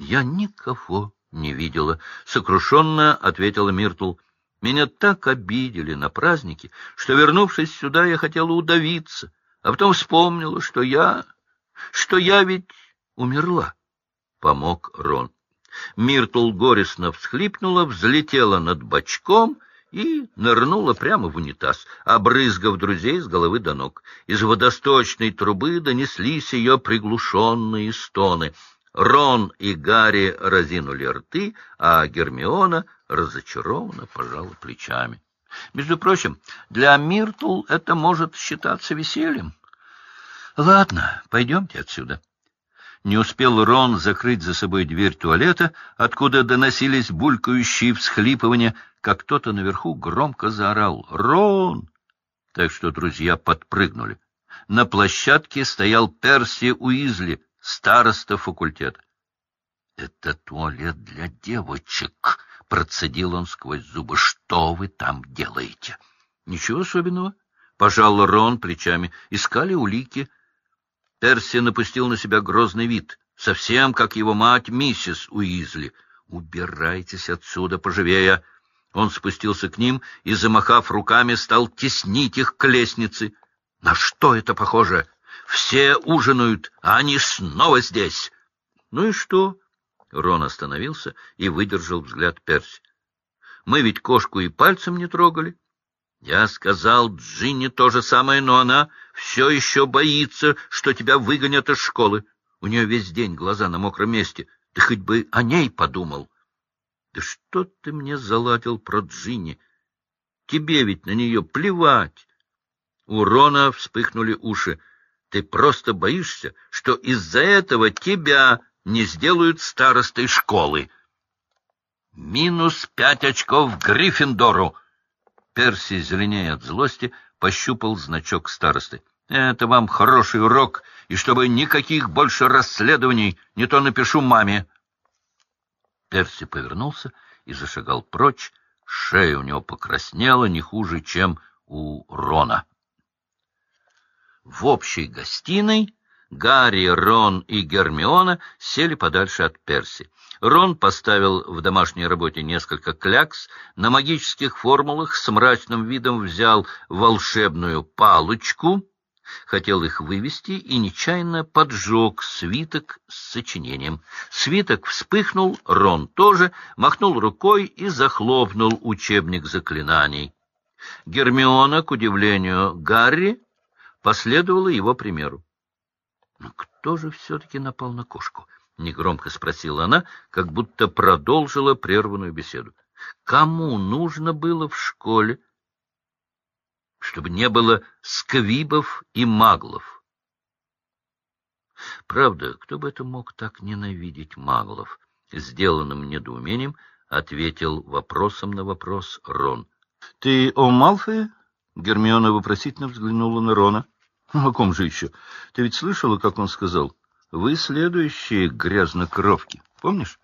Я никого не видела, — сокрушенно ответила Миртл. Меня так обидели на празднике, что, вернувшись сюда, я хотела удавиться, а потом вспомнила, что я... что я ведь умерла. Помог Рон. Миртл горестно всхлипнула, взлетела над бочком и нырнула прямо в унитаз, обрызгав друзей с головы до ног. Из водосточной трубы донеслись ее приглушенные стоны. Рон и Гарри разинули рты, а Гермиона разочарованно пожала плечами. Между прочим, для Миртл это может считаться весельем. Ладно, пойдемте отсюда. Не успел Рон закрыть за собой дверь туалета, откуда доносились булькающие всхлипывания, как кто-то наверху громко заорал «Рон!». Так что друзья подпрыгнули. На площадке стоял Перси Уизли, староста факультета. — Это туалет для девочек, — процедил он сквозь зубы. — Что вы там делаете? — Ничего особенного. Пожал Рон плечами. Искали улики. Перси напустил на себя грозный вид, совсем как его мать, миссис Уизли. — Убирайтесь отсюда поживее! Он спустился к ним и, замахав руками, стал теснить их к лестнице. — На что это похоже? Все ужинают, а они снова здесь. — Ну и что? Рон остановился и выдержал взгляд Перси. — Мы ведь кошку и пальцем не трогали. Я сказал Джинни то же самое, но она все еще боится, что тебя выгонят из школы. У нее весь день глаза на мокром месте. Ты хоть бы о ней подумал. Да что ты мне заладил про Джинни? Тебе ведь на нее плевать. У Рона вспыхнули уши. Ты просто боишься, что из-за этого тебя не сделают старостой школы. Минус пять очков Гриффиндору. Перси, зеленее от злости, пощупал значок старосты. Это вам хороший урок, и чтобы никаких больше расследований, не то напишу маме. Перси повернулся и зашагал прочь. Шея у него покраснела не хуже, чем у Рона. В общей гостиной Гарри, Рон и Гермиона сели подальше от Перси. Рон поставил в домашней работе несколько клякс, на магических формулах с мрачным видом взял волшебную палочку, хотел их вывести и нечаянно поджег свиток с сочинением. Свиток вспыхнул, Рон тоже, махнул рукой и захлопнул учебник заклинаний. Гермиона, к удивлению Гарри, последовала его примеру. Но кто же все-таки напал на кошку? — негромко спросила она, как будто продолжила прерванную беседу. — Кому нужно было в школе, чтобы не было сквибов и маглов? Правда, кто бы это мог так ненавидеть маглов? Сделанным недоумением ответил вопросом на вопрос Рон. — Ты о Малфое? — Гермиона вопросительно взглянула на Рона. — О ком же еще? Ты ведь слышала, как он сказал? — вы следующие грязнокровки, помнишь?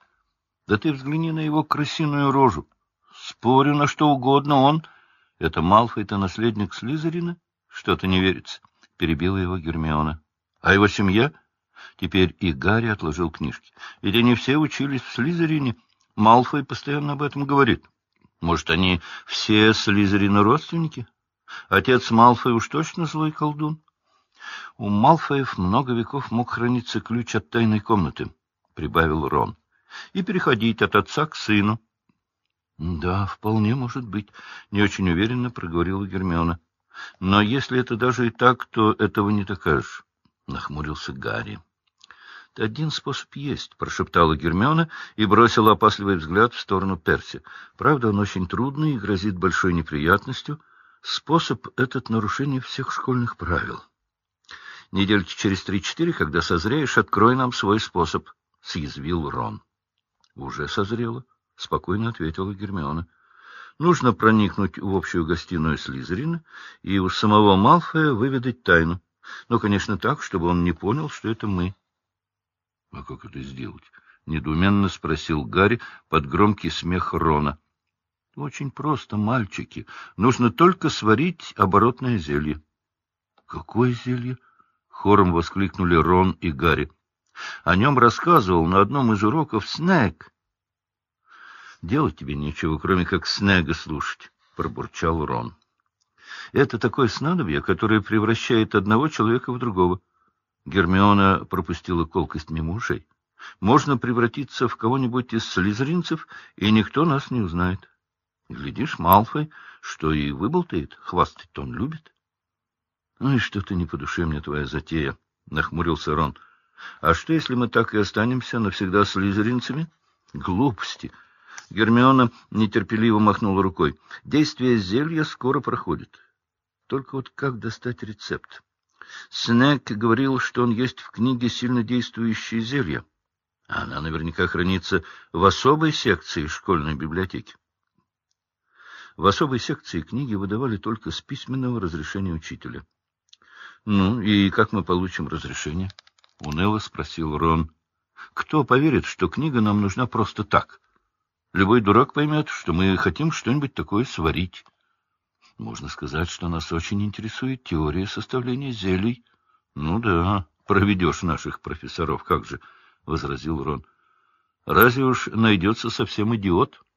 Да ты взгляни на его крысиную рожу. Спорю на что угодно, он... Это Малфой-то наследник Слизерина? Что-то не верится. Перебила его Гермиона. А его семья? Теперь и Гарри отложил книжки. Ведь они все учились в Слизерине. Малфой постоянно об этом говорит. Может, они все Слизерина родственники? Отец Малфой уж точно злой колдун. У Малфоев много веков мог храниться ключ от тайной комнаты, — прибавил Рон, — и переходить от отца к сыну. — Да, вполне может быть, — не очень уверенно проговорила Гермиона. — Но если это даже и так, то этого не докажешь, — нахмурился Гарри. — Один способ есть, — прошептала Гермиона и бросила опасливый взгляд в сторону Перси. Правда, он очень трудный и грозит большой неприятностью. Способ этот нарушение всех школьных правил. — Недельки через три-четыре, когда созреешь, открой нам свой способ, — съязвил Рон. — Уже созрело, — спокойно ответила Гермиона. — Нужно проникнуть в общую гостиную Слизерина и у самого Малфоя выведать тайну. Но, конечно, так, чтобы он не понял, что это мы. — А как это сделать? — недоуменно спросил Гарри под громкий смех Рона. — Очень просто, мальчики. Нужно только сварить оборотное зелье. — Какое зелье? Хором воскликнули Рон и Гарри. О нем рассказывал на одном из уроков Снег. Делать тебе нечего, кроме как Снега слушать, — пробурчал Рон. Это такое снадобье, которое превращает одного человека в другого. Гермиона пропустила колкость мимо ушей. Можно превратиться в кого-нибудь из слизеринцев, и никто нас не узнает. Глядишь, Малфой, что и выболтает, хвастать он любит. — Ну и что-то не по душе мне твоя затея, — нахмурился Рон. — А что, если мы так и останемся навсегда слизеринцами? — Глупости! Гермиона нетерпеливо махнула рукой. — Действие зелья скоро проходит. Только вот как достать рецепт? Снег говорил, что он есть в книге сильно действующие зелья. Она наверняка хранится в особой секции школьной библиотеки. В особой секции книги выдавали только с письменного разрешения учителя. — Ну, и как мы получим разрешение? — уныло спросил Рон. — Кто поверит, что книга нам нужна просто так? Любой дурак поймет, что мы хотим что-нибудь такое сварить. Можно сказать, что нас очень интересует теория составления зелий. — Ну да, проведешь наших профессоров, как же, — возразил Рон. — Разве уж найдется совсем идиот? —